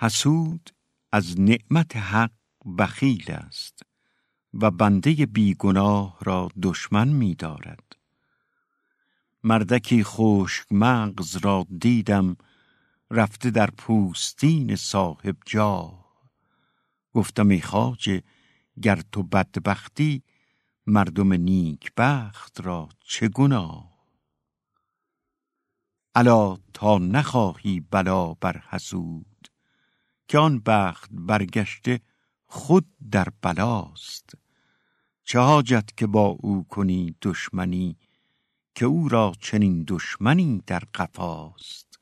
حسود از نعمت حق بخیل است و بنده بیگناه را دشمن می دارد. مردکی خشک مغز را دیدم رفته در پوستین صاحب جا. گفتم ای خواجه گر تو بدبختی مردم نیک بخت را چه گناه؟ الا تا نخواهی بلا بر حسود. که آن بخت برگشته خود در بلاست. چه حاجت که با او کنی دشمنی که او را چنین دشمنی در قفاست.